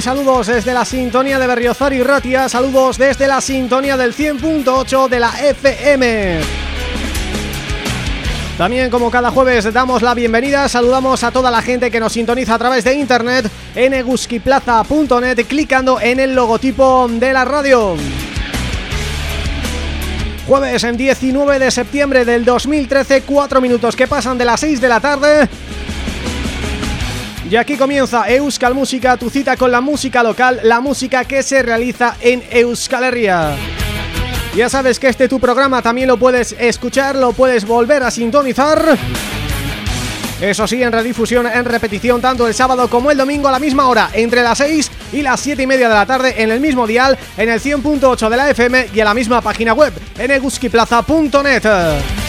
Saludos desde la sintonía de Berriozar y Ratia, saludos desde la sintonía del 100.8 de la FM. También como cada jueves damos la bienvenida, saludamos a toda la gente que nos sintoniza a través de internet en eguskiplaza.net clicando en el logotipo de la radio. Jueves en 19 de septiembre del 2013, 4 minutos que pasan de las 6 de la tarde y aquí comienza Euskal Música, tu cita con la música local, la música que se realiza en Euskal Herria. Ya sabes que este tu programa también lo puedes escuchar, lo puedes volver a sintonizar. Eso sí, en redifusión, en repetición, tanto el sábado como el domingo a la misma hora, entre las 6 y las 7 y media de la tarde, en el mismo dial, en el 100.8 de la FM y en la misma página web, en eguskiplaza.net.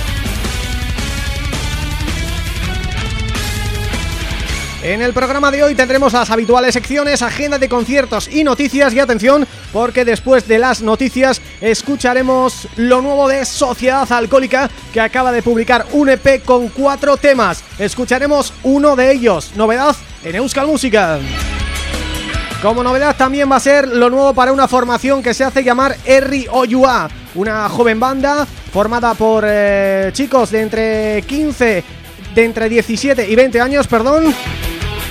En el programa de hoy tendremos las habituales secciones, agenda de conciertos y noticias y atención porque después de las noticias escucharemos lo nuevo de Sociedad Alcohólica que acaba de publicar un EP con cuatro temas. Escucharemos uno de ellos, novedad en Euskal Música. Como novedad también va a ser lo nuevo para una formación que se hace llamar Erri Oyua, una joven banda formada por eh, chicos de entre 15, de entre 17 y 20 años, perdón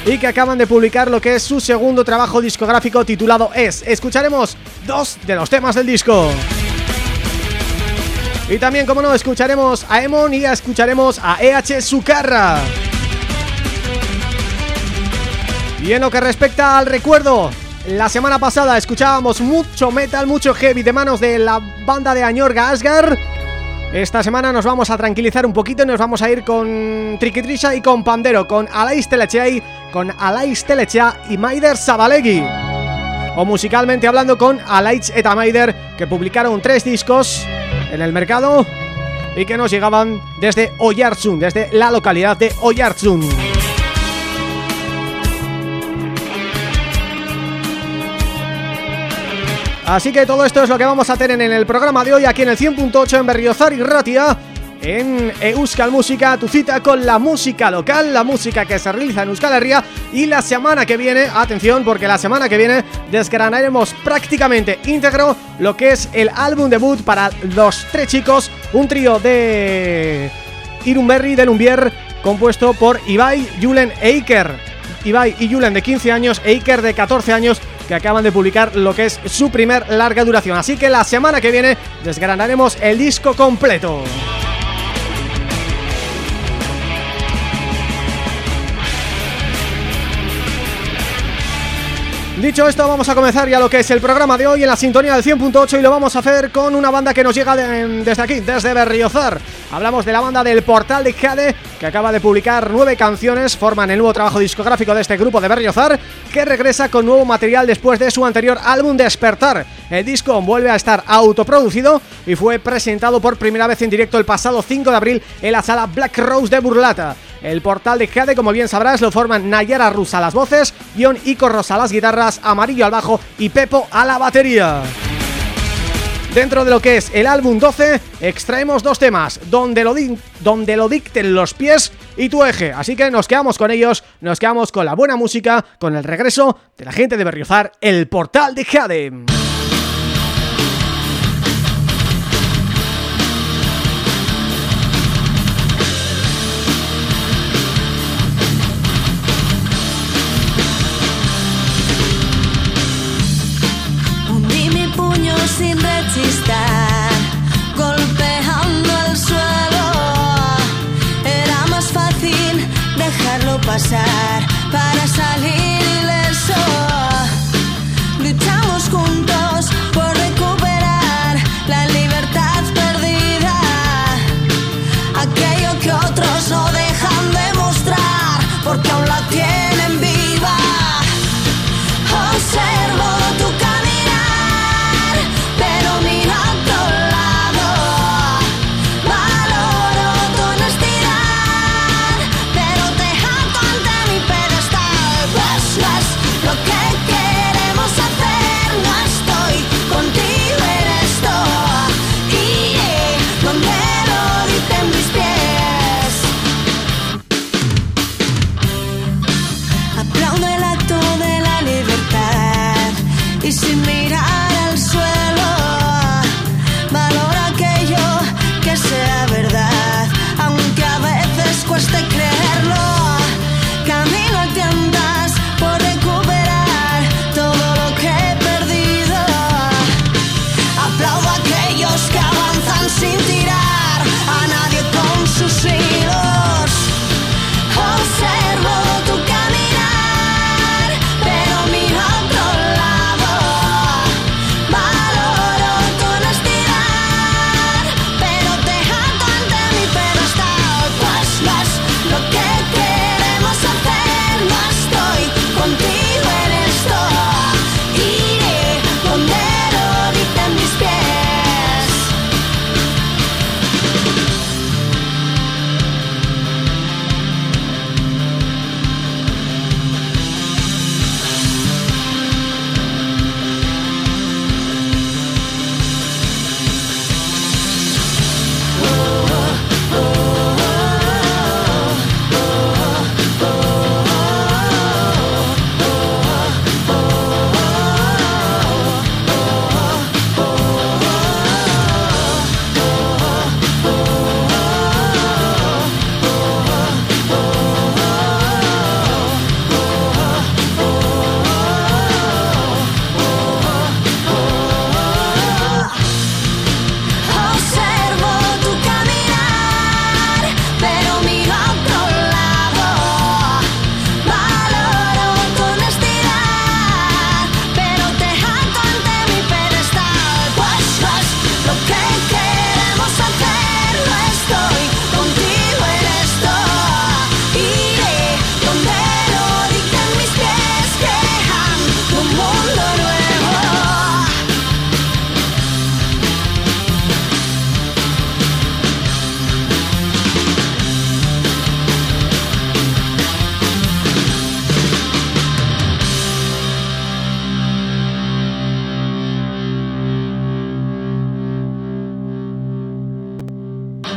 y que acaban de publicar lo que es su segundo trabajo discográfico titulado Es. Escucharemos dos de los temas del disco. Y también, como no, escucharemos a Emon y escucharemos a EH Sucarra. Y en lo que respecta al recuerdo, la semana pasada escuchábamos mucho metal, mucho heavy de manos de la banda de Añorga Asgar esta semana nos vamos a tranquilizar un poquito y nos vamos a ir con Triquitrisha y con Pandero, con Alais Telechea con Alais Telechea y Maider Sabalegui. O musicalmente hablando con Alais eta Maider, que publicaron tres discos en el mercado y que nos llegaban desde Oyarzun, desde la localidad de Oyarzun. Así que todo esto es lo que vamos a tener en el programa de hoy aquí en el 100.8 en Berriozar y Ratia en Euskal Música, tu cita con la música local, la música que se realiza en Euskal Herria y la semana que viene, atención porque la semana que viene desgranaremos prácticamente íntegro lo que es el álbum debut para los tres chicos, un trío de Irunberri de Lumbier compuesto por Ibai, Julen e Iker. Ibai y Julen de 15 años e de 14 años que acaban de publicar lo que es su primer larga duración. Así que la semana que viene desgranaremos el disco completo. Dicho esto, vamos a comenzar ya lo que es el programa de hoy en la sintonía del 100.8 y lo vamos a hacer con una banda que nos llega desde aquí, desde Berriozar. Hablamos de la banda del Portal de Jade, que acaba de publicar nueve canciones, forman el nuevo trabajo discográfico de este grupo de Berriozar, que regresa con nuevo material después de su anterior álbum Despertar. El disco vuelve a estar autoproducido y fue presentado por primera vez en directo el pasado 5 de abril en la sala Black Rose de Burlata. El portal de Jade, como bien sabrás, lo forman Nayara Rusa a las voces, Ion Ico Rosa a las guitarras, Amarillo al bajo y Pepo a la batería. Dentro de lo que es el álbum 12, extraemos dos temas, donde lo, donde lo dicten los pies y tu eje. Así que nos quedamos con ellos, nos quedamos con la buena música, con el regreso de la gente de Berriozar, el portal de Jade. Para salir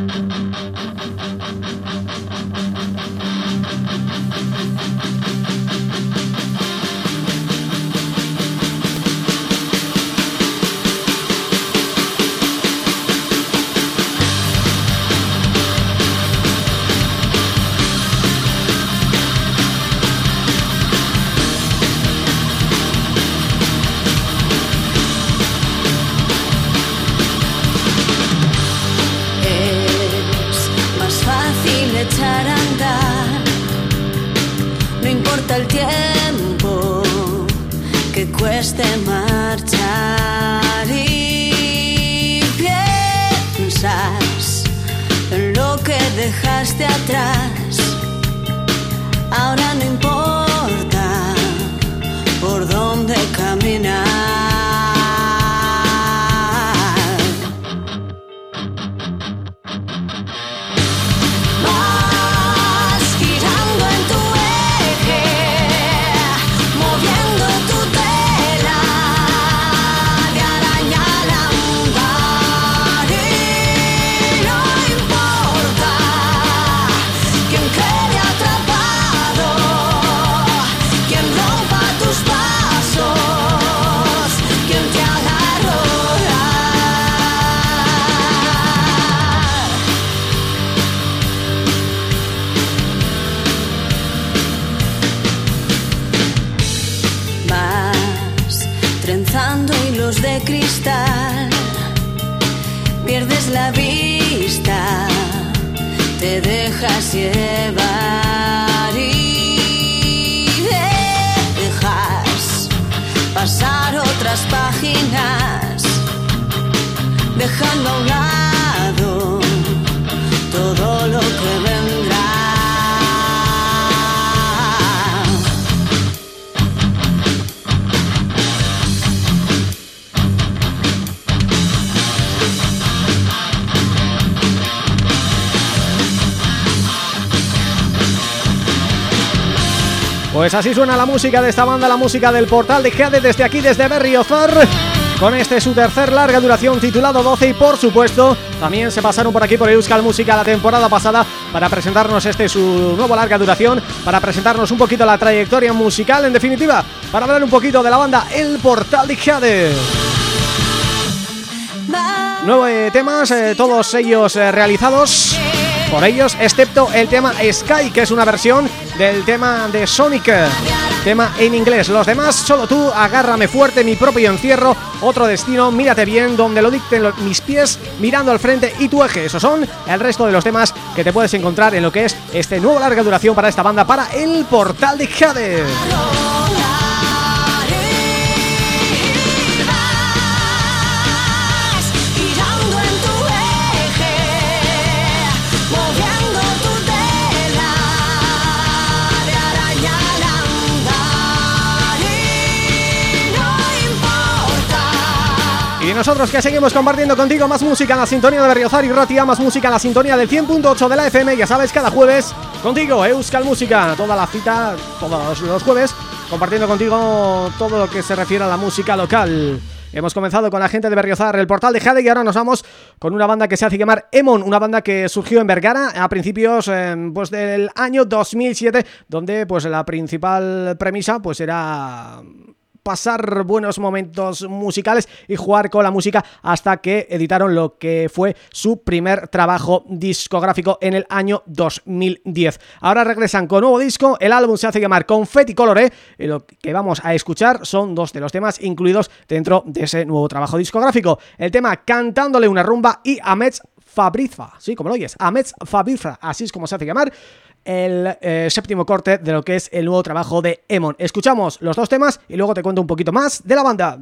Thank you. Pues así suena la música de esta banda, la música del portal de Jade desde aquí, desde Berriozar con este su tercer larga duración titulado 12 y por supuesto también se pasaron por aquí por Euskal Música la temporada pasada para presentarnos este su nuevo larga duración, para presentarnos un poquito la trayectoria musical, en definitiva, para hablar un poquito de la banda El Portal de Jade. Nueve temas, eh, todos ellos eh, realizados por ellos, excepto el tema Sky, que es una versión del tema de Sonic, tema en inglés. Los demás, solo tú, agárrame fuerte, mi propio encierro, otro destino, mírate bien, donde lo dicten mis pies, mirando al frente y tu eje. Esos son el resto de los temas que te puedes encontrar en lo que es este nuevo larga duración para esta banda, para el Portal de Jade. Nosotros que seguimos compartiendo contigo más música en la sintonía de Berriozar y Ratia, más música en la sintonía del 100.8 de la FM, ya sabes, cada jueves contigo, Euskal Música, toda la cita, todos los jueves, compartiendo contigo todo lo que se refiere a la música local. Hemos comenzado con la gente de Berriozar, el portal de Jade y ahora nos vamos con una banda que se hace llamar Emon, una banda que surgió en Vergara a principios eh, pues del año 2007, donde pues la principal premisa pues era pasar buenos momentos musicales y jugar con la música hasta que editaron lo que fue su primer trabajo discográfico en el año 2010. Ahora regresan con nuevo disco, el álbum se hace llamar Confetti Colore y lo que vamos a escuchar son dos de los temas incluidos dentro de ese nuevo trabajo discográfico. El tema Cantándole una rumba y Amets Fabrizfa, sí, como lo oyes, Amets Fabrizfa, así es como se hace llamar el eh, séptimo corte de lo que es el nuevo trabajo de Emon. Escuchamos los dos temas y luego te cuento un poquito más de la banda.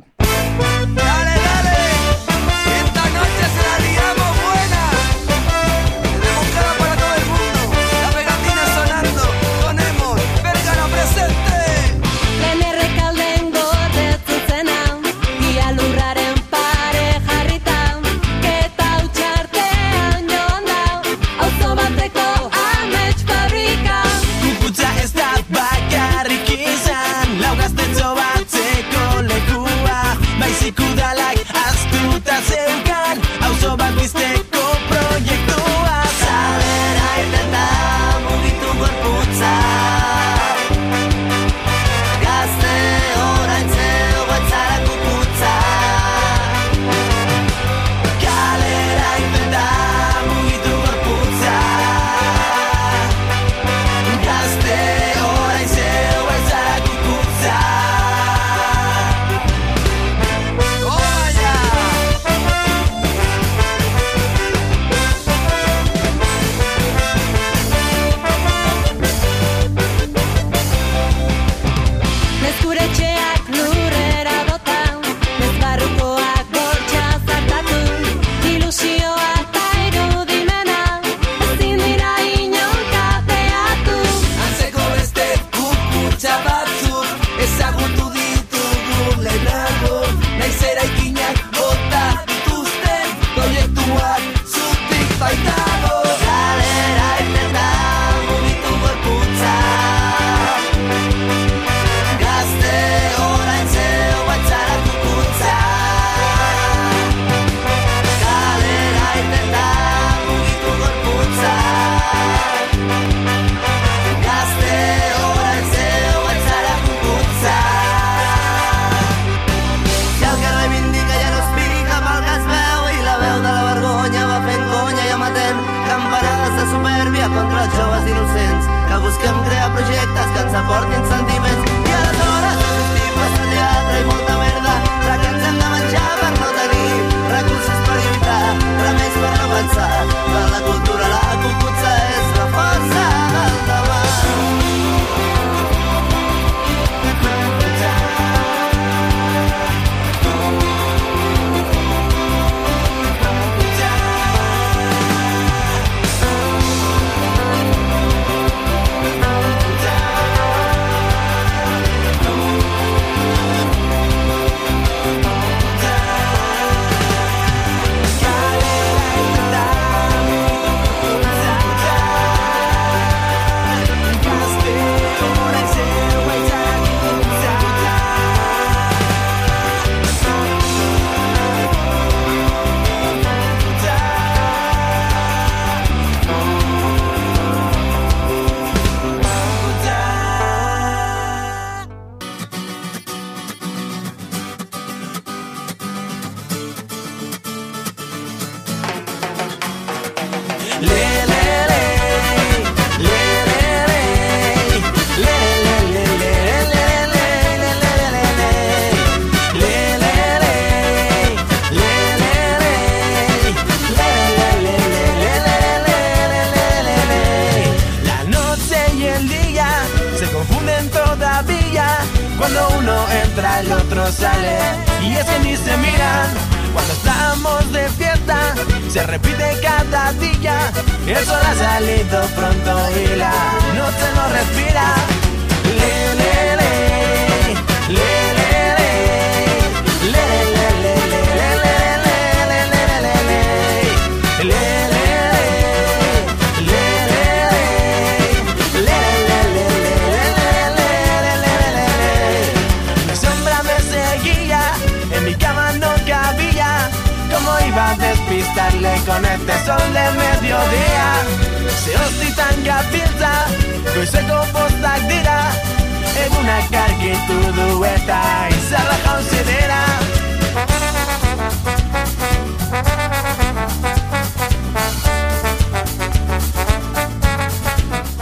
Jurache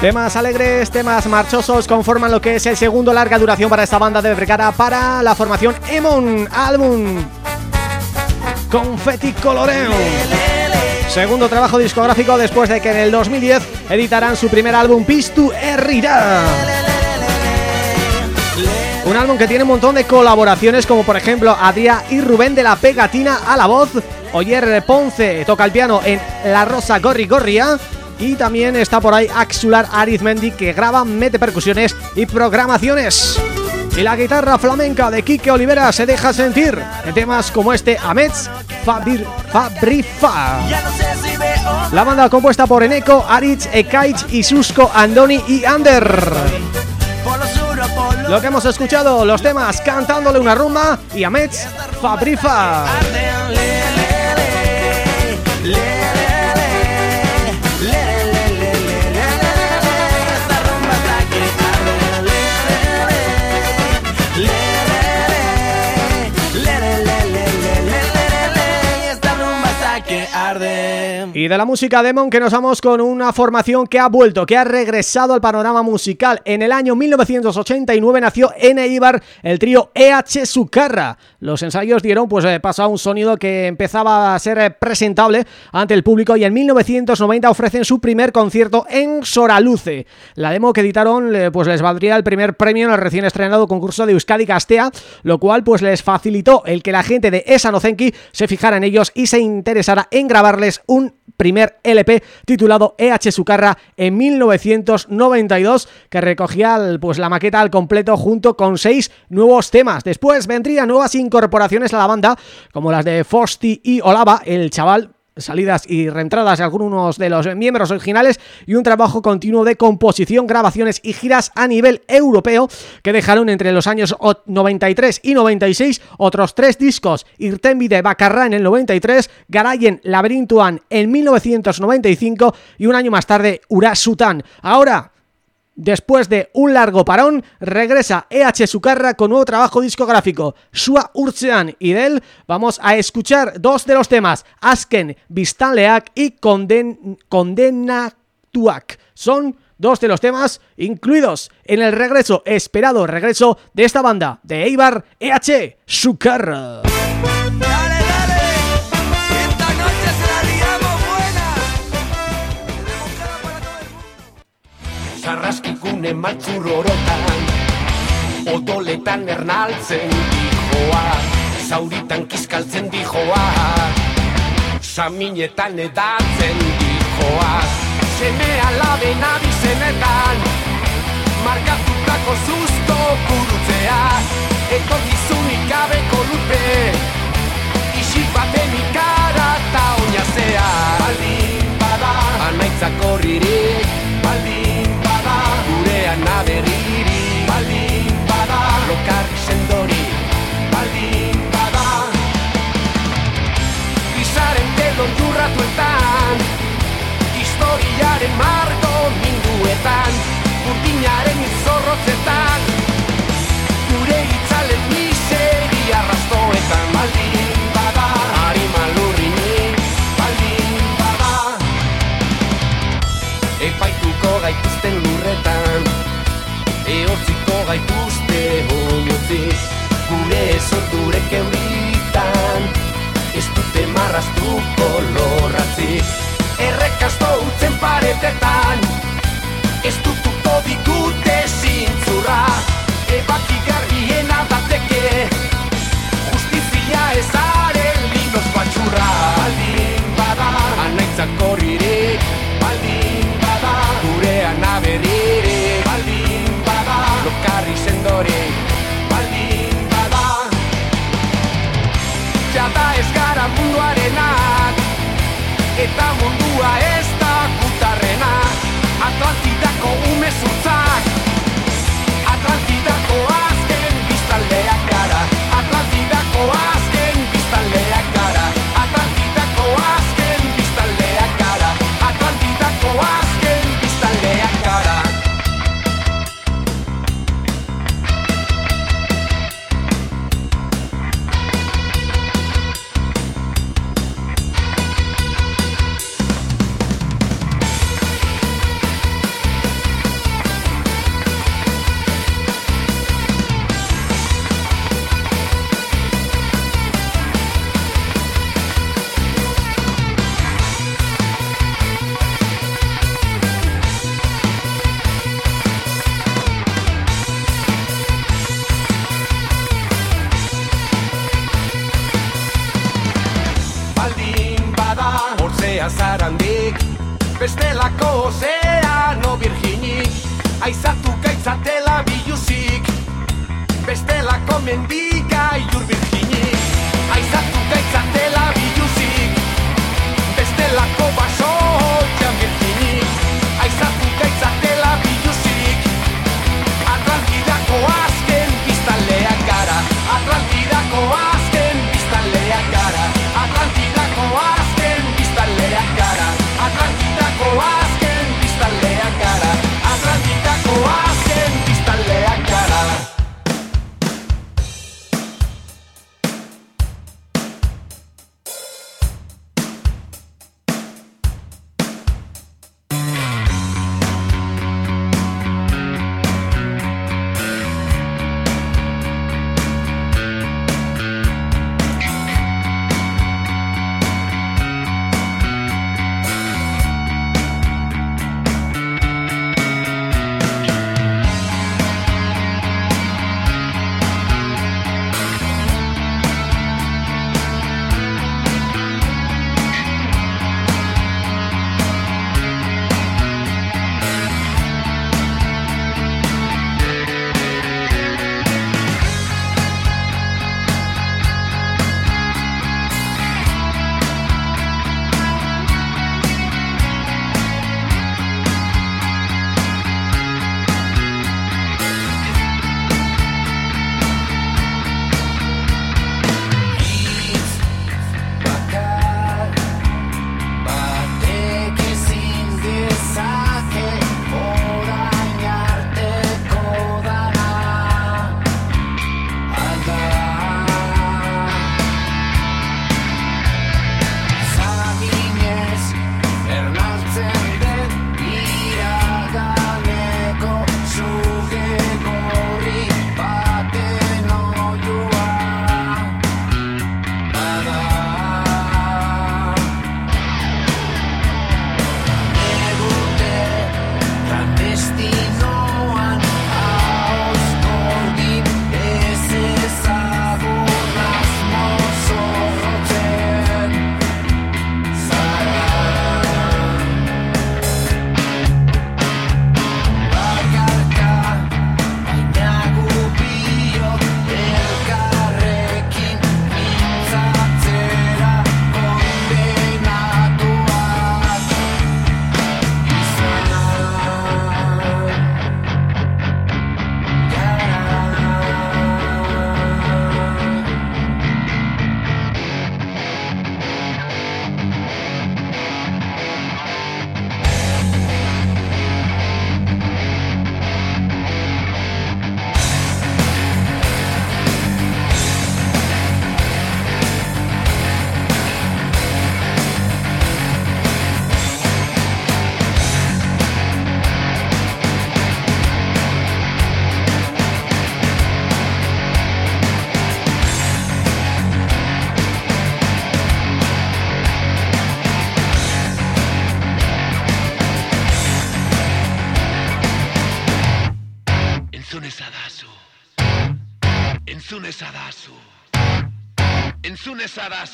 Temas alegres, temas marchosos conforman lo que es el segundo larga duración para esta banda de Vergara para la formación Emon álbum Confetti Coloreo. Segundo trabajo discográfico después de que en el 2010 editarán su primer álbum Pistu Herrira. Un álbum que tiene un montón de colaboraciones como por ejemplo Adrià y Rubén de la Pegatina a la voz, Oyer Ponce toca el piano en La Rosa Gorri Gorria y también está por ahí Axular Arizmendi que graba, mete percusiones y programaciones. Y la guitarra flamenca de Quique Olivera se deja sentir en temas como este Amets Fabir Fabrifa. La banda compuesta por Eneco, Aritz, Ekaich, Isusko, Andoni y Ander. Lo que hemos escuchado, los temas Cantándole una rumba y Amets Fabrifa. Y de la música Demon que nos vamos con una formación que ha vuelto, que ha regresado al panorama musical. En el año 1989 nació en Eibar el trío EH Sucarra. Los ensayos dieron pues eh, paso a un sonido que empezaba a ser eh, presentable ante el público y en 1990 ofrecen su primer concierto en Soraluce. La demo que editaron eh, pues les valdría el primer premio en el recién estrenado concurso de Euskadi Castea, lo cual pues les facilitó el que la gente de Esa Nozenki se fijara en ellos y se interesara en grabarles un primer LP titulado EH Sucarra en 1992 que recogía pues la maqueta al completo junto con seis nuevos temas. Después vendrían nuevas incorporaciones a la banda como las de Fosti y Olava, el chaval salidas y reentradas de algunos de los miembros originales y un trabajo continuo de composición, grabaciones y giras a nivel europeo que dejaron entre los años o- 93 y 96 otros tres discos, Irtembi de Bacarra en el 93, Garayen Labyrintuan en 1995 y un año más tarde Urasutan. Ahora Después de un largo parón, regresa EH Sucarra con nuevo trabajo discográfico, Sua Urtzean, y de él vamos a escuchar dos de los temas, Asken Biztanleak y Conden, Condena Tuak. Son dos de los temas incluidos en el regreso, esperado regreso de esta banda, de Eibar EH, Sucar. Sarraskikune maltzur orotan Odoletan ernaltzen dijoa Zauritan kizkaltzen dijoa Saminetan edatzen dijoa. Seme alaben abizenetan Markatutako susto kurutzea Eto gizunik gabeko lupe Isik baten ikara eta oinazea. Baldin bada Anaitzako ririk Historiaren marko minduetan Burdinaren izorrotzetan Gure itzalen miseri arrastoetan Baldin bada Arima lurrinik Baldin bada. Epaituko gaituzten lurretan Ehotziko gaituzte oinotzik Gure sorturek euritan Ez dute marraztuko lorratzik Errekasto irakasto utzen paretetan. Ez dutuko ditu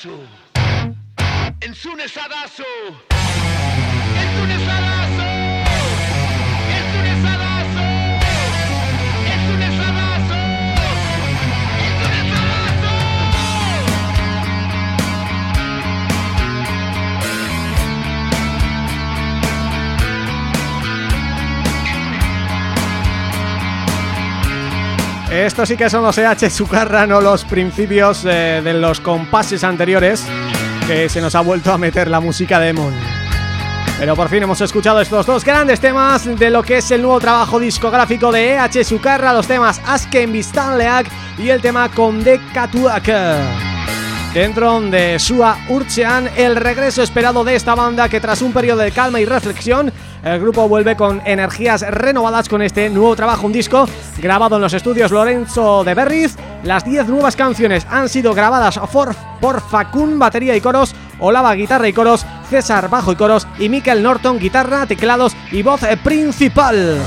too. Estos sí que son los EH Sucarra, no los principios eh, de los compases anteriores que se nos ha vuelto a meter la música de Emon. Pero por fin hemos escuchado estos dos grandes temas de lo que es el nuevo trabajo discográfico de EH Sucarra, los temas Asken Bistanleak y el tema Conde Katuak. Dentro de Sua Urchean, el regreso esperado de esta banda que tras un periodo de calma y reflexión el grupo vuelve con energías renovadas con este nuevo trabajo, un disco grabado en los estudios Lorenzo de Berriz. Las 10 nuevas canciones han sido grabadas por, por Facun, batería y coros, Olava, guitarra y coros, César, bajo y coros y Mikel Norton, guitarra, teclados y voz principal.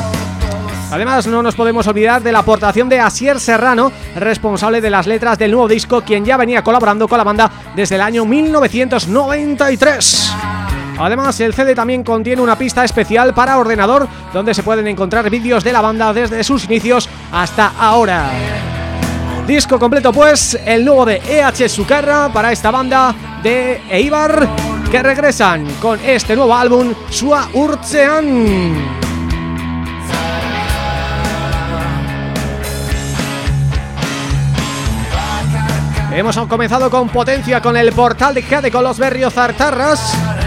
Además, no nos podemos olvidar de la aportación de Asier Serrano, responsable de las letras del nuevo disco, quien ya venía colaborando con la banda desde el año 1993. Además, el CD también contiene una pista especial para ordenador donde se pueden encontrar vídeos de la banda desde sus inicios hasta ahora. Disco completo pues, el nuevo de EH Sucarra para esta banda de Eibar que regresan con este nuevo álbum Sua Urtzean. Hemos comenzado con potencia con el portal de Jade con los Berriozartarras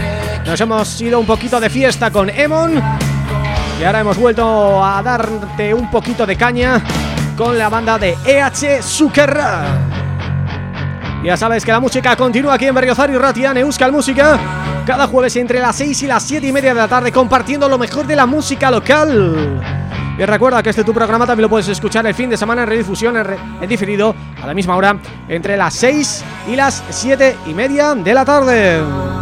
nos hemos ido un poquito de fiesta con Emon Y ahora hemos vuelto a darte un poquito de caña Con la banda de EH Sukerra Ya sabes que la música continúa aquí en Berriozar y Ratia, Euskal Música Cada jueves entre las 6 y las 7 y media de la tarde Compartiendo lo mejor de la música local y recuerda que este tu programa también lo puedes escuchar el fin de semana en redifusión, en, en diferido, a la misma hora, entre las 6 y las 7 y media de la tarde.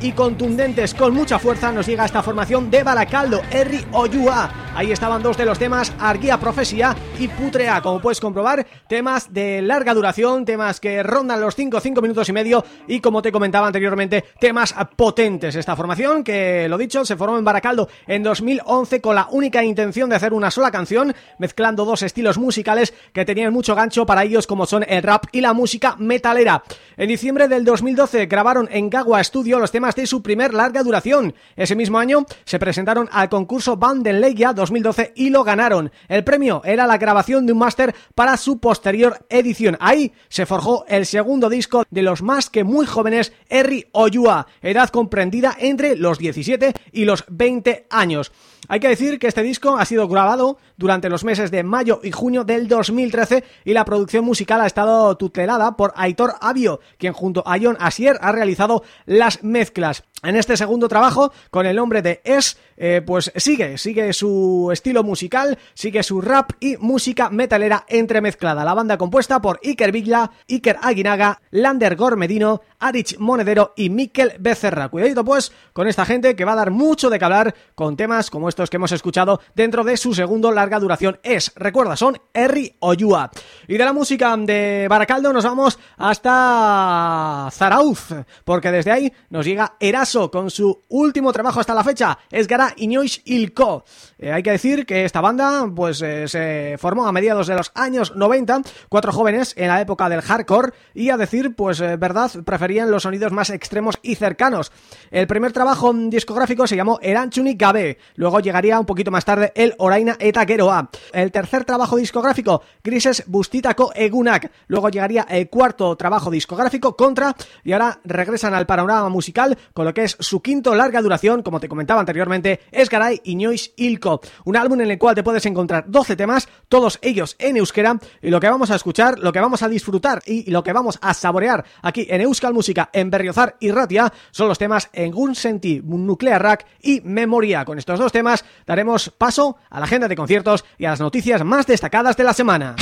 Y contundentes con mucha fuerza nos llega esta formación de Baracaldo, Erri Oyua. Ahí estaban dos de los temas, Arguía Profecía y Putrea, como puedes comprobar, temas de larga duración, temas que rondan los 5, 5 minutos y medio y como te comentaba anteriormente, temas potentes. Esta formación, que lo dicho, se formó en Baracaldo en 2011 con la única intención de hacer una sola canción, mezclando dos estilos musicales que tenían mucho gancho para ellos como son el rap y la música metalera. En diciembre del 2012 grabaron en Gagua Studio los temas de su primer larga duración. Ese mismo año se presentaron al concurso Bandenleia 2012 y lo ganaron. El premio era la grabación de un máster para su posterior edición. Ahí se forjó el segundo disco de los más que muy jóvenes Erri Oyua, edad comprendida entre los 17 y los 20 años. Hay que decir que este disco ha sido grabado durante los meses de mayo y junio del 2013 y la producción musical ha estado tutelada por Aitor Avio, quien junto a John Asier ha realizado las mezclas. En este segundo trabajo, con el nombre de Es, eh, pues sigue, sigue su estilo musical, sigue su rap y música metalera entremezclada. La banda compuesta por Iker Villa, Iker Aguinaga, Lander Gormedino, Arich Monedero y Mikel Becerra. Cuidadito pues con esta gente que va a dar mucho de que hablar con temas como estos que hemos escuchado dentro de su segundo larga duración Es. Recuerda, son Erri Oyua. Y de la música de Baracaldo nos vamos hasta Zarauz, porque desde ahí nos llega Eras con su último trabajo hasta la fecha, Esgara Iñois Ilko. Eh, hay que decir que esta banda pues eh, se formó a mediados de los años 90, cuatro jóvenes en la época del hardcore y a decir, pues eh, verdad, preferían los sonidos más extremos y cercanos. El primer trabajo discográfico se llamó Eranchuni Gabe, luego llegaría un poquito más tarde el Oraina Eta Geroa. El tercer trabajo discográfico, Grises Bustitako Egunak, luego llegaría el cuarto trabajo discográfico, Contra, y ahora regresan al panorama musical con lo que es su quinto larga duración, como te comentaba anteriormente, es Garay Iñois Ilko, un álbum en el cual te puedes encontrar 12 temas, todos ellos en euskera, y lo que vamos a escuchar, lo que vamos a disfrutar y lo que vamos a saborear aquí en Euskal Música, en Berriozar y Ratia, son los temas en Senti, Nuclear Rack y Memoria. Con estos dos temas daremos paso a la agenda de conciertos y a las noticias más destacadas de la semana.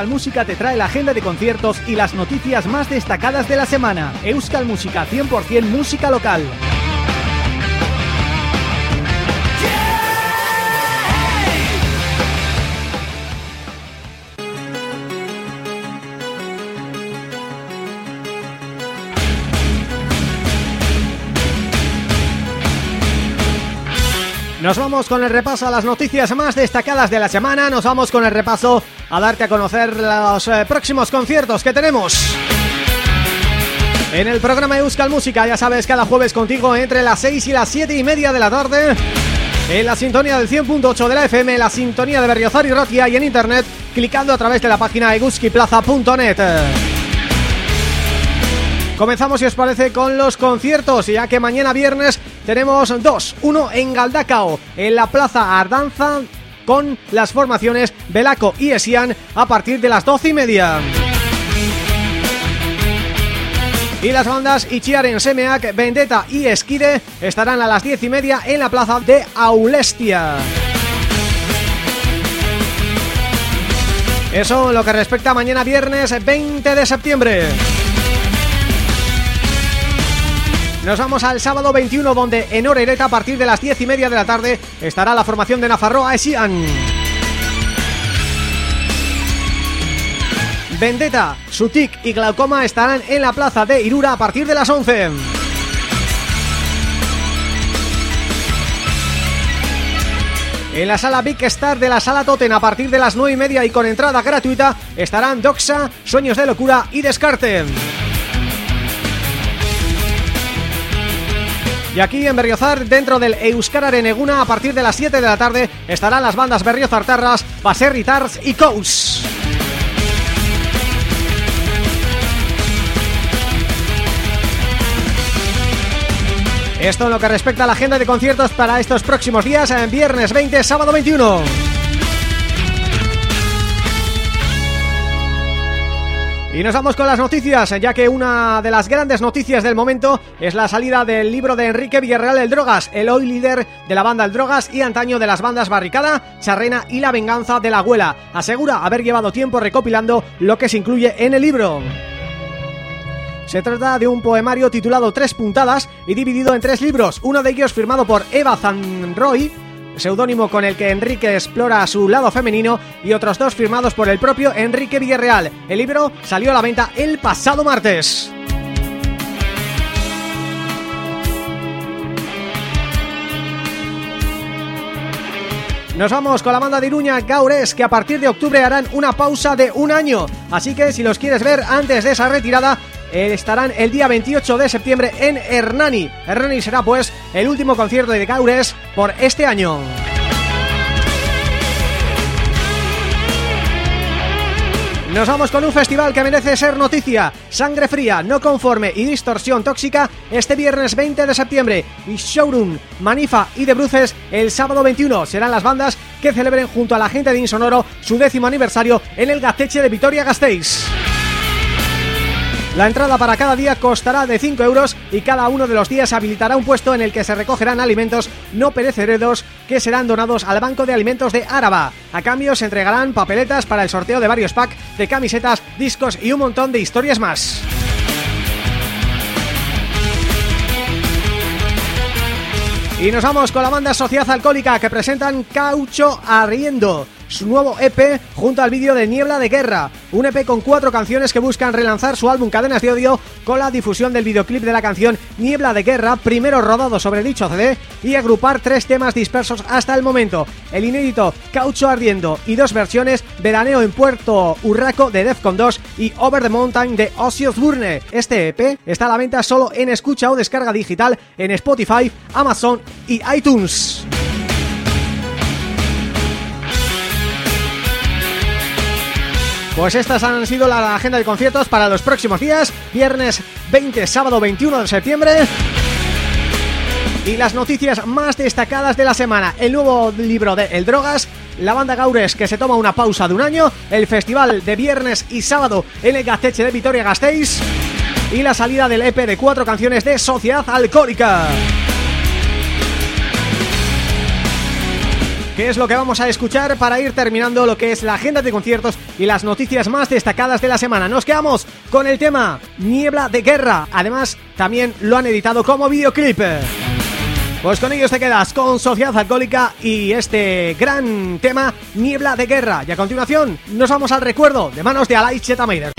Euskal Música te trae la agenda de conciertos y las noticias más destacadas de la semana. Euskal Música 100% música local. Nos vamos con el repaso a las noticias más destacadas de la semana Nos vamos con el repaso a darte a conocer los eh, próximos conciertos que tenemos En el programa Euskal Música, ya sabes, cada jueves contigo entre las 6 y las 7 y media de la tarde En la sintonía del 100.8 de la FM, la sintonía de Berriozar y Rotia y en internet Clicando a través de la página eguskiplaza.net Comenzamos, si os parece, con los conciertos, ya que mañana viernes tenemos dos. Uno en Galdacao, en la Plaza Ardanza, con las formaciones Belaco y Esian a partir de las doce y media. Y las bandas Ichiaren Semeak, Vendetta y Esquide estarán a las diez y media en la plaza de Aulestia. Eso lo que respecta a mañana viernes 20 de septiembre. Nos vamos al sábado 21 donde en Orereta a partir de las 10 y media de la tarde estará la formación de Nafarroa Esian. Vendetta, Sutik y Glaucoma estarán en la plaza de Irura a partir de las 11. En la sala Big Star de la sala Toten a partir de las 9 y media y con entrada gratuita estarán Doxa, Sueños de Locura y Descarte. Y aquí en Berriozar, dentro del Euskara Areneguna, a partir de las 7 de la tarde, estarán las bandas Berriozar Tarras, Baserri Tars y Kous. Esto en lo que respecta a la agenda de conciertos para estos próximos días, en viernes 20, sábado 21. Y nos vamos con las noticias, ya que una de las grandes noticias del momento es la salida del libro de Enrique Villarreal El Drogas, el hoy líder de la banda El Drogas y antaño de las bandas Barricada, Charrena y La Venganza de la Abuela. Asegura haber llevado tiempo recopilando lo que se incluye en el libro. Se trata de un poemario titulado Tres Puntadas y dividido en tres libros, uno de ellos firmado por Eva Zanroy, seudónimo con el que Enrique explora su lado femenino y otros dos firmados por el propio Enrique Villarreal. El libro salió a la venta el pasado martes. Nos vamos con la banda de Iruña Gaures que a partir de octubre harán una pausa de un año Así que si los quieres ver antes de esa retirada estarán el día 28 de septiembre en Hernani. Hernani será pues el último concierto de Gaures por este año. Nos vamos con un festival que merece ser noticia. Sangre Fría, No Conforme y Distorsión Tóxica este viernes 20 de septiembre. Y Showroom, Manifa y De Bruces el sábado 21 serán las bandas que celebren junto a la gente de Insonoro su décimo aniversario en el Gateche de Vitoria-Gasteiz. La entrada para cada día costará de 5 euros y cada uno de los días habilitará un puesto en el que se recogerán alimentos no perecederos que serán donados al Banco de Alimentos de Áraba. A cambio se entregarán papeletas para el sorteo de varios packs de camisetas, discos y un montón de historias más. Y nos vamos con la banda Sociedad Alcohólica que presentan Caucho Arriendo su nuevo EP junto al vídeo de Niebla de Guerra, un EP con cuatro canciones que buscan relanzar su álbum Cadenas de Odio con la difusión del videoclip de la canción Niebla de Guerra, primero rodado sobre dicho CD, y agrupar tres temas dispersos hasta el momento, el inédito Caucho Ardiendo y dos versiones Veraneo en Puerto Urraco de Defcon 2 y Over the Mountain de Ozzy Osbourne. Este EP está a la venta solo en escucha o descarga digital en Spotify, Amazon y iTunes. Pues estas han sido la agenda de conciertos para los próximos días, viernes 20, sábado 21 de septiembre. Y las noticias más destacadas de la semana, el nuevo libro de El Drogas, la banda Gaures que se toma una pausa de un año, el festival de viernes y sábado en el Gasteche de Vitoria-Gasteiz y la salida del EP de cuatro canciones de Sociedad Alcohólica. Que es lo que vamos a escuchar para ir terminando lo que es la agenda de conciertos y las noticias más destacadas de la semana. Nos quedamos con el tema Niebla de Guerra, además también lo han editado como videoclip. Pues con ellos te quedas con Sociedad Alcohólica y este gran tema Niebla de Guerra. Y a continuación nos vamos al recuerdo de manos de Alay Chetameider.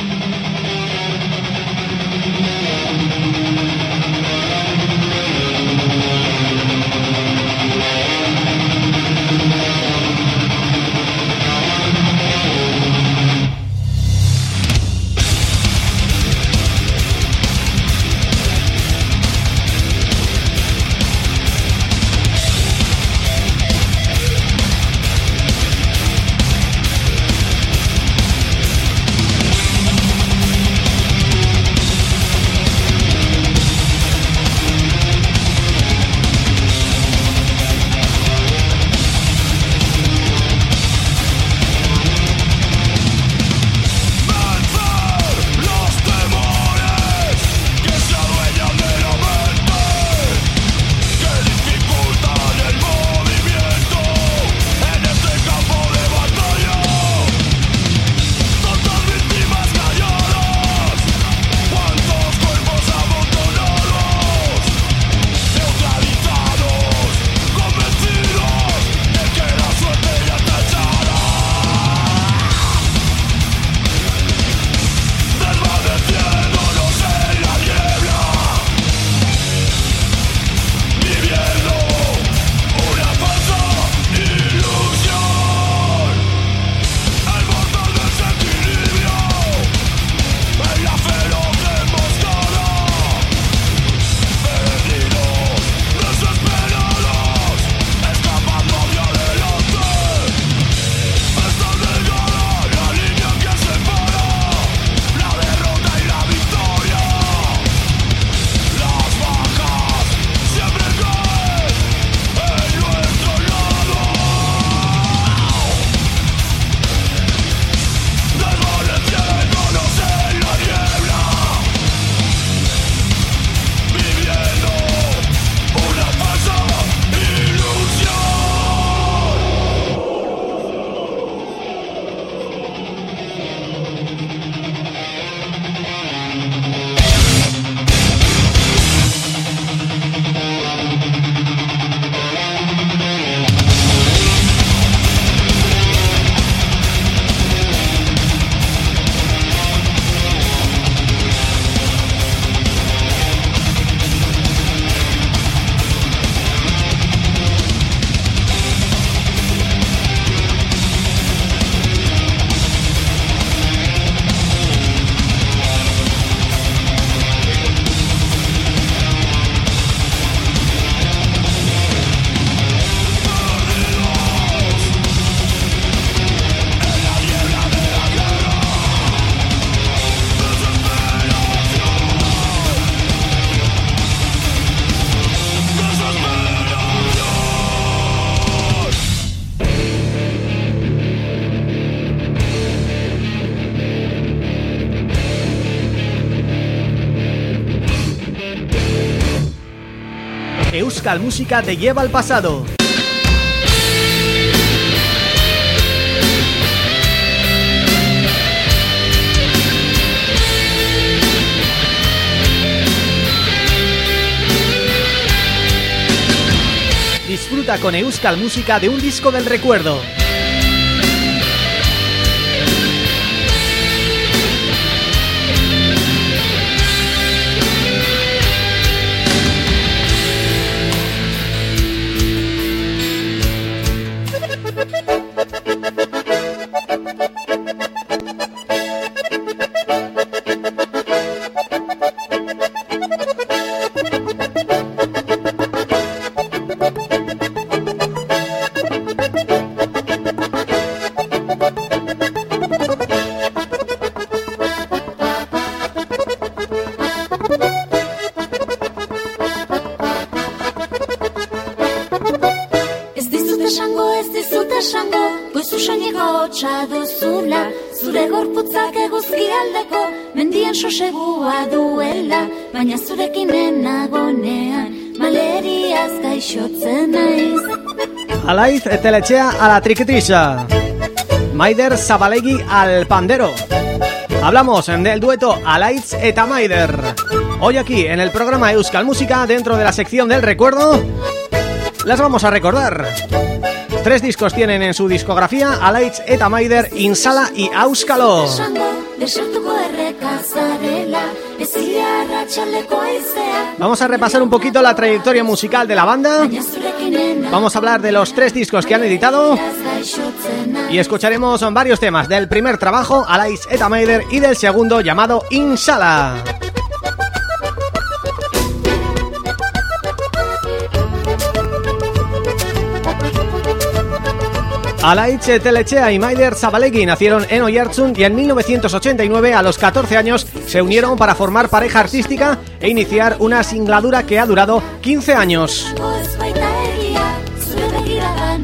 Música te lleva al pasado. Disfruta con Euskal Música de un disco del recuerdo. Telechea a la triquetrisa Maider Zabalegi al pandero. Hablamos del dueto Alaiz eta Maider. Hoy aquí en el programa Euskal Música dentro de la sección del recuerdo Las vamos a recordar. Tres discos tienen en su discografía Alaiz eta Maider, Insala y Auskalo. Vamos a repasar un poquito la trayectoria musical de la banda Vamos a hablar de los tres discos que han editado Y escucharemos varios temas del primer trabajo, Alaiz eta Maider Y del segundo llamado Insala Alaiche Telechea y Maider Zabalegi nacieron en Oyarzun y en 1989, a los 14 años, se unieron para formar pareja artística e iniciar una singladura que ha durado 15 años.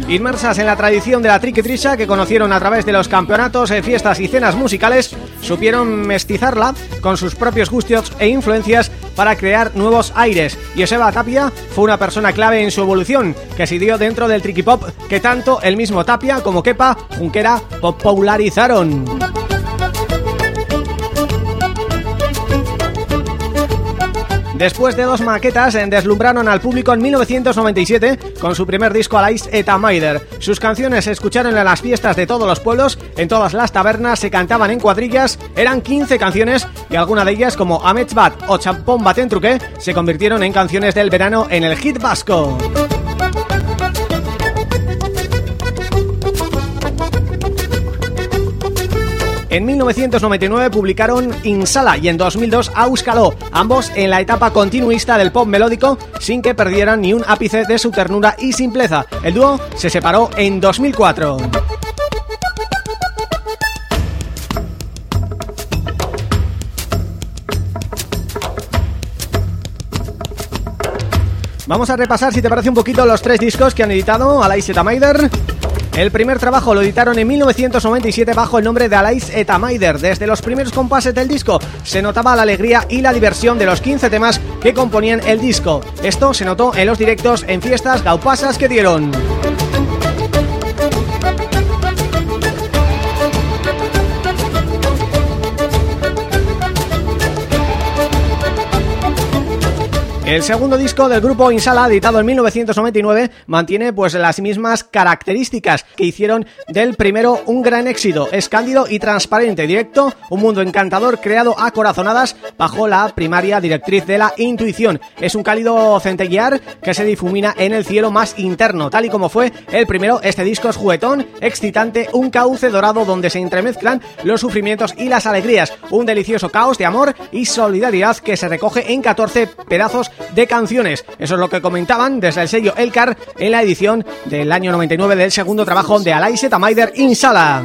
Inmersas en la tradición de la triquetrisha que conocieron a través de los campeonatos, eh, fiestas y cenas musicales, supieron mestizarla con sus propios gustos e influencias para crear nuevos aires. Joseba Tapia fue una persona clave en su evolución, que se dio dentro del triquipop que tanto el mismo Tapia como Kepa Junquera popularizaron. Después de dos maquetas, deslumbraron al público en 1997 con su primer disco Alais Eta Maider. Sus canciones se escucharon en las fiestas de todos los pueblos, en todas las tabernas, se cantaban en cuadrillas, eran 15 canciones y algunas de ellas como Bat o Champón Batentruque se convirtieron en canciones del verano en el hit vasco. En 1999 publicaron Insala y en 2002 Auscaló, ambos en la etapa continuista del pop melódico sin que perdieran ni un ápice de su ternura y simpleza. El dúo se separó en 2004. Vamos a repasar, si te parece un poquito, los tres discos que han editado Alais Maider el primer trabajo lo editaron en 1997 bajo el nombre de Alais Etamaider. Desde los primeros compases del disco se notaba la alegría y la diversión de los 15 temas que componían el disco. Esto se notó en los directos en fiestas gaupasas que dieron. El segundo disco del grupo Insala, editado en 1999, mantiene pues las mismas características que hicieron del primero un gran éxito. Es cándido y transparente, directo, un mundo encantador creado a corazonadas bajo la primaria directriz de la intuición. Es un cálido centellear que se difumina en el cielo más interno, tal y como fue el primero. Este disco es juguetón, excitante, un cauce dorado donde se entremezclan los sufrimientos y las alegrías. Un delicioso caos de amor y solidaridad que se recoge en 14 pedazos de canciones. Eso es lo que comentaban desde el sello Elcar en la edición del año 99 del segundo trabajo de Alaise Tamaider Insala.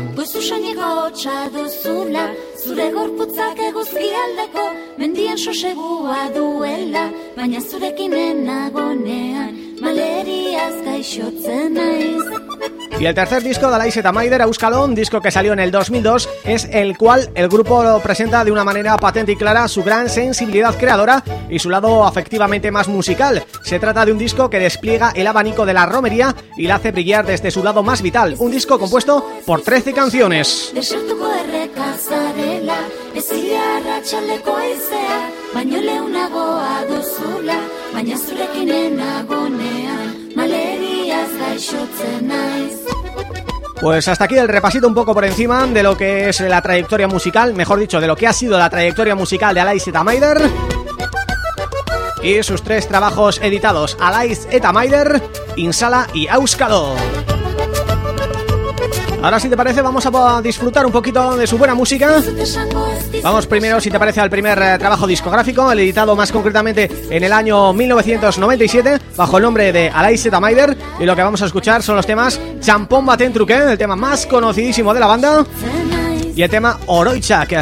Y el tercer disco de Alaise Tamaider, un disco que salió en el 2002, es el cual el grupo lo presenta de una manera patente y clara su gran sensibilidad creadora y su lado afectivamente más musical. Se trata de un disco que despliega el abanico de la romería y la hace brillar desde su lado más vital. Un disco compuesto por 13 canciones. Pues hasta aquí el repasito un poco por encima de lo que es la trayectoria musical, mejor dicho, de lo que ha sido la trayectoria musical de Alais Etamaider y sus tres trabajos editados, Alais Etamaider, Insala y Auskalo. Ahora si te parece vamos a disfrutar un poquito de su buena música. Vamos primero si te parece al primer eh, trabajo discográfico El editado más concretamente en el año 1997 Bajo el nombre de Alaise Tamaider Y lo que vamos a escuchar son los temas Champón Baten Truque El tema más conocidísimo de la banda Y el tema Oroichak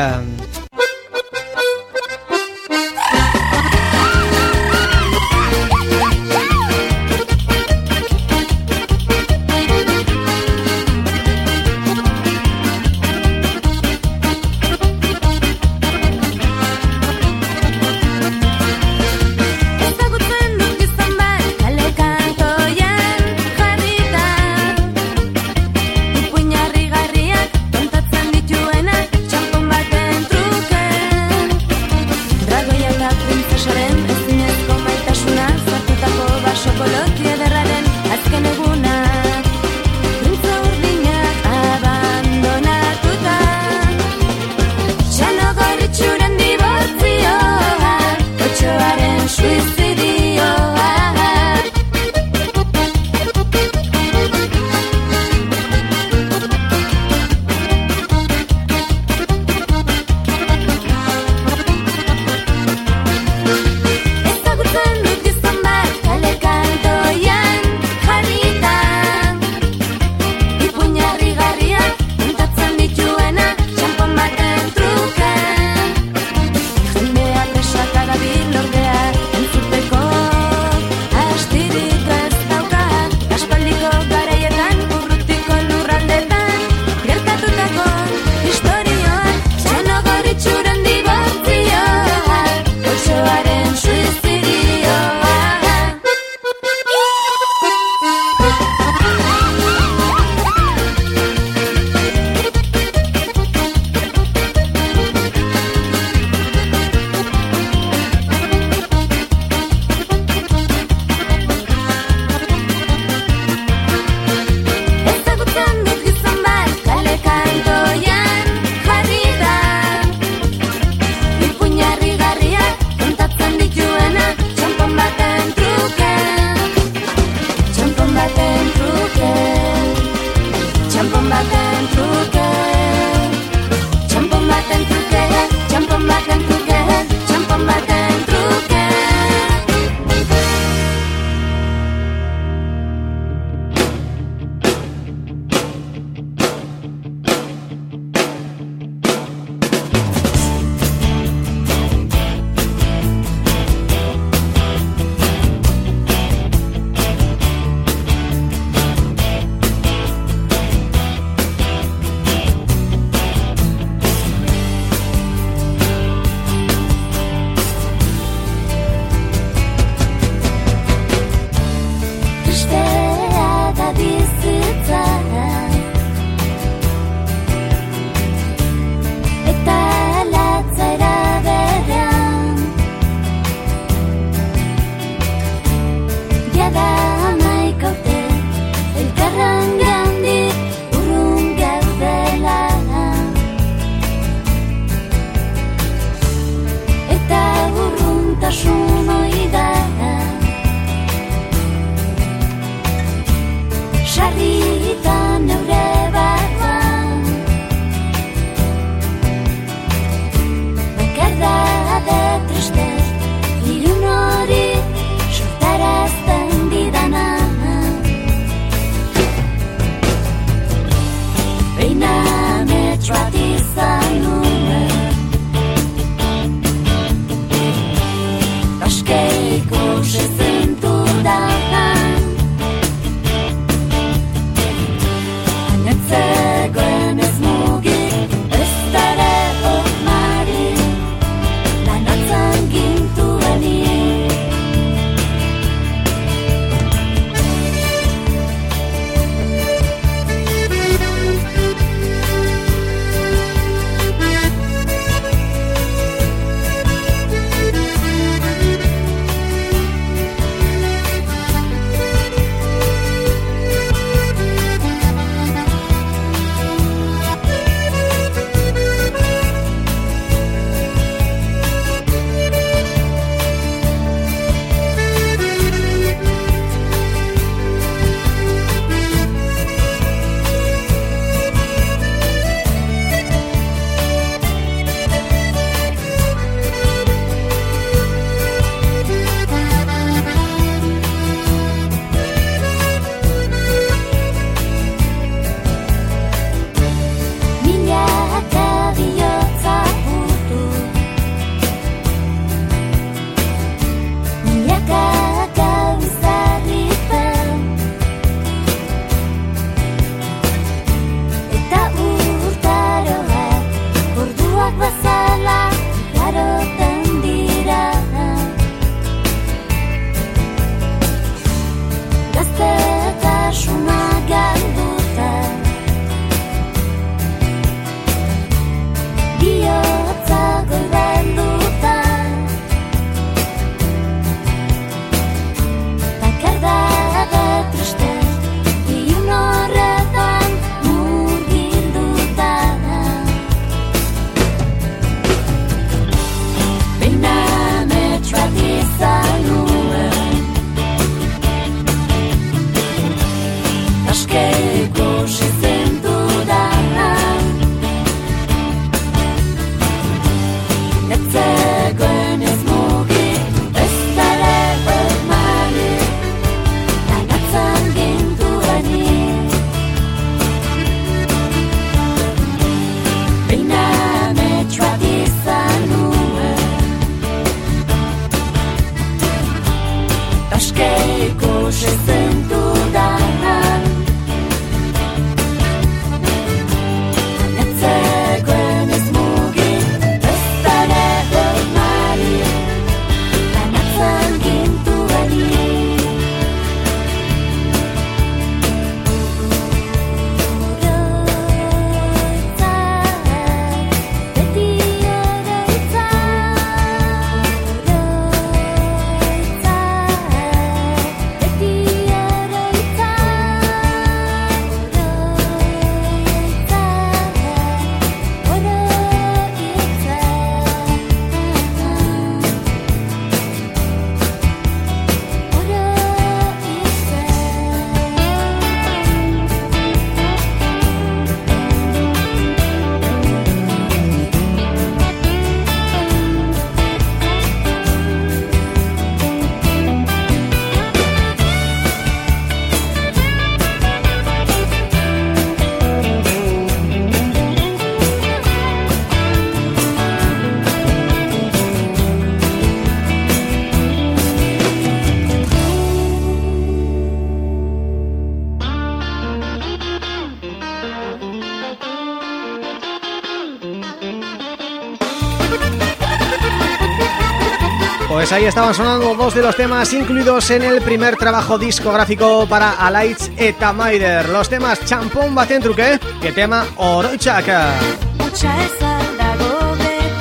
Pues ahí estaban sonando dos de los temas incluidos en el primer trabajo discográfico para Alaitz eta Maider Los temas Champón Batentruque que tema Oroichaka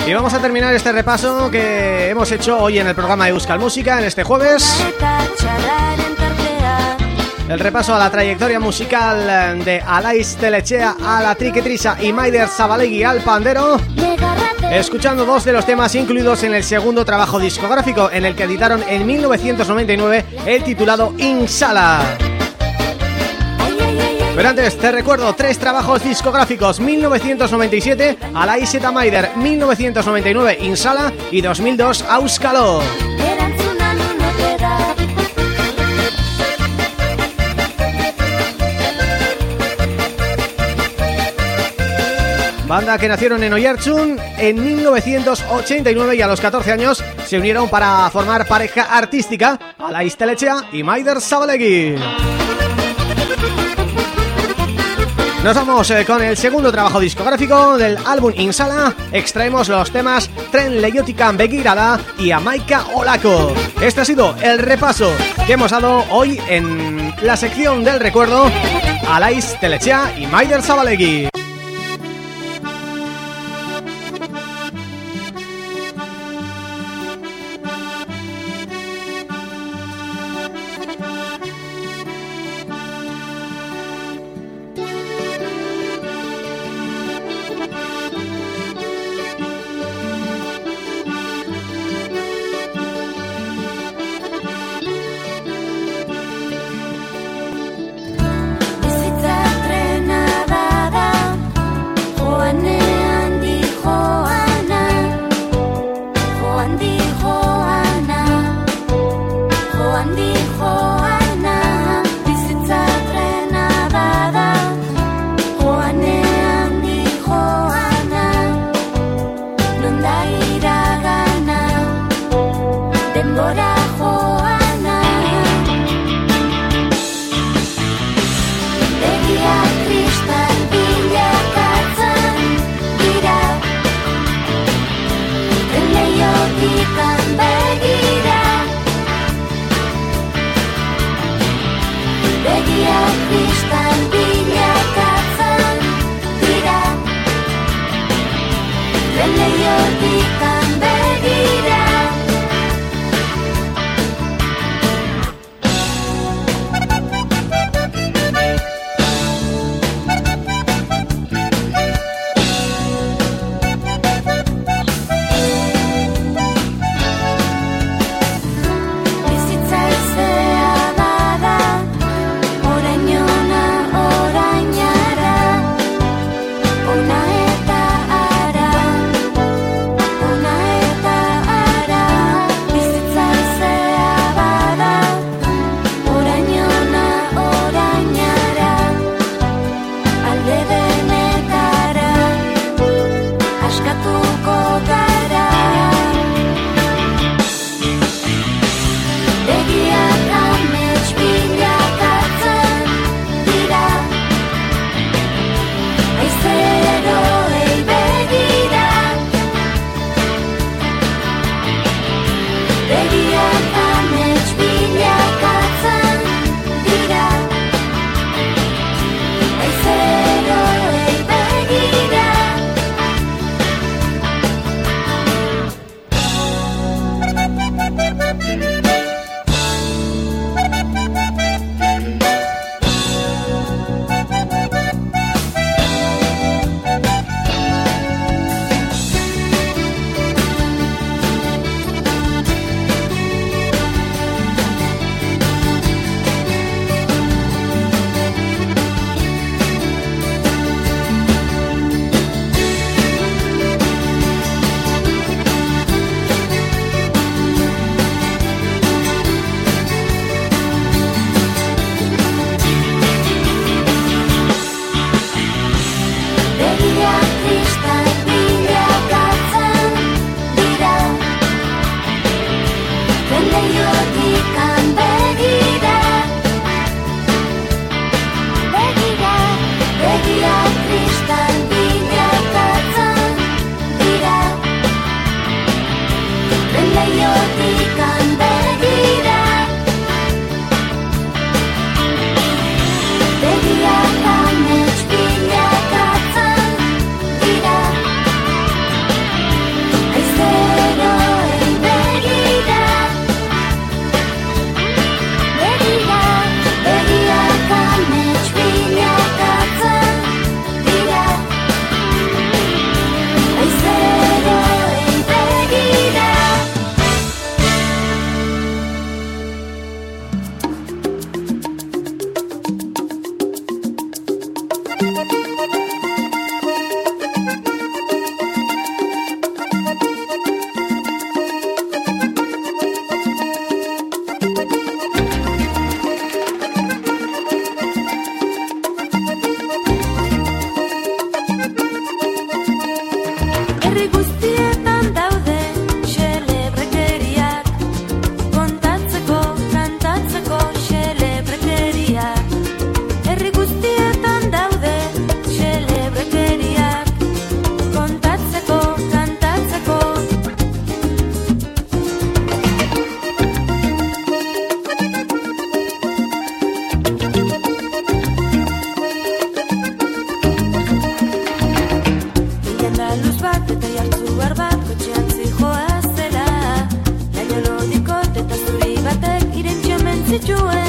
y vamos a terminar este repaso que hemos hecho hoy en el programa de Euskal Música, en este jueves. El repaso a la trayectoria musical de Alaiz Telechea a la Triquetrisa y Maider Zabalegui al pandero escuchando dos de los temas incluidos en el segundo trabajo discográfico en el que editaron en 1999 el titulado Insala. Pero antes te recuerdo tres trabajos discográficos 1997 Alaiz eta Maider 1999 Insala y 2002 Auskalo Banda que nacieron en Oyarchun en 1989 y a los 14 años se unieron para formar pareja artística a la y Maider Sabalegui. Nos vamos eh, con el segundo trabajo discográfico del álbum Insala. Extraemos los temas Tren Leiotica Begirada y Amaika Olaco Este ha sido el repaso que hemos dado hoy en la sección del recuerdo Alais Telechea y Maider Zabalegui doing.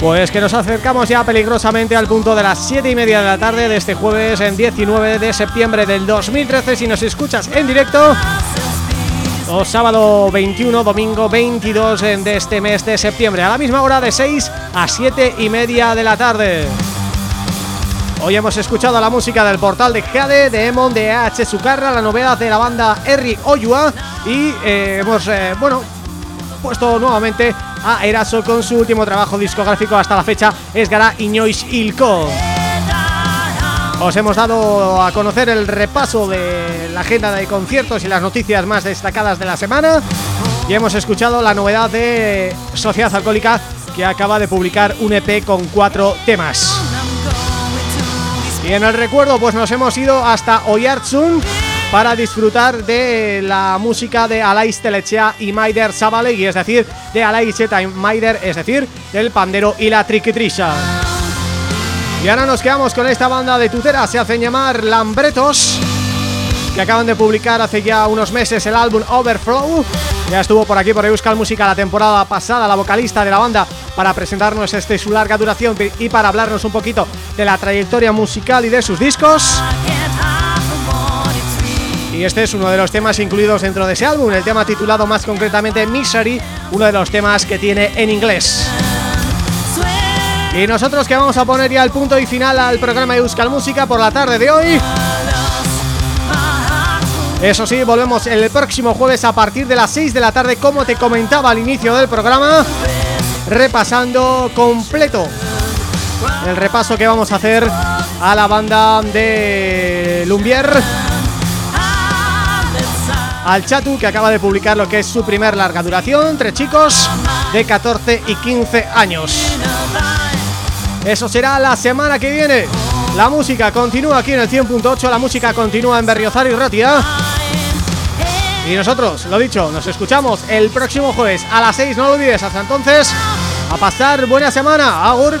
Pues que nos acercamos ya peligrosamente al punto de las 7 y media de la tarde de este jueves en 19 de septiembre del 2013 si nos escuchas en directo o sábado 21, domingo 22 de este mes de septiembre a la misma hora de 6 a 7 y media de la tarde. Hoy hemos escuchado la música del portal de Jade, de Emon, de H. Sucarra, la novedad de la banda Erri Oyua y eh, hemos, eh, bueno, puesto nuevamente a Eraso con su último trabajo discográfico hasta la fecha, Esgara Iñois Ilko. Os hemos dado a conocer el repaso de la agenda de conciertos y las noticias más destacadas de la semana y hemos escuchado la novedad de Sociedad Alcohólica que acaba de publicar un EP con cuatro temas. Y en el recuerdo pues nos hemos ido hasta Oyartsun para disfrutar de la música de Alais Telechea y Maider Zabalegui, es decir, de Alais y Maider, es decir, del pandero y la triquitrisha. Y ahora nos quedamos con esta banda de tutera, se hacen llamar Lambretos, que acaban de publicar hace ya unos meses el álbum Overflow. Ya estuvo por aquí por Euskal Música la temporada pasada la vocalista de la banda para presentarnos este su larga duración y para hablarnos un poquito de la trayectoria musical y de sus discos. Y este es uno de los temas incluidos dentro de ese álbum, el tema titulado más concretamente Misery, uno de los temas que tiene en inglés. Y nosotros que vamos a poner ya el punto y final al programa Euskal Música por la tarde de hoy Eso sí, volvemos el próximo jueves a partir de las 6 de la tarde Como te comentaba al inicio del programa Repasando completo El repaso que vamos a hacer a la banda de Lumbier Al Chatu que acaba de publicar lo que es su primer larga duración. Tres chicos de 14 y 15 años. Eso será la semana que viene. La música continúa aquí en el 100.8 La música continúa en Berriozar y Ratia. Y nosotros, lo dicho, nos escuchamos el próximo jueves a las 6 No lo olvides, hasta entonces A pasar buena semana. Agur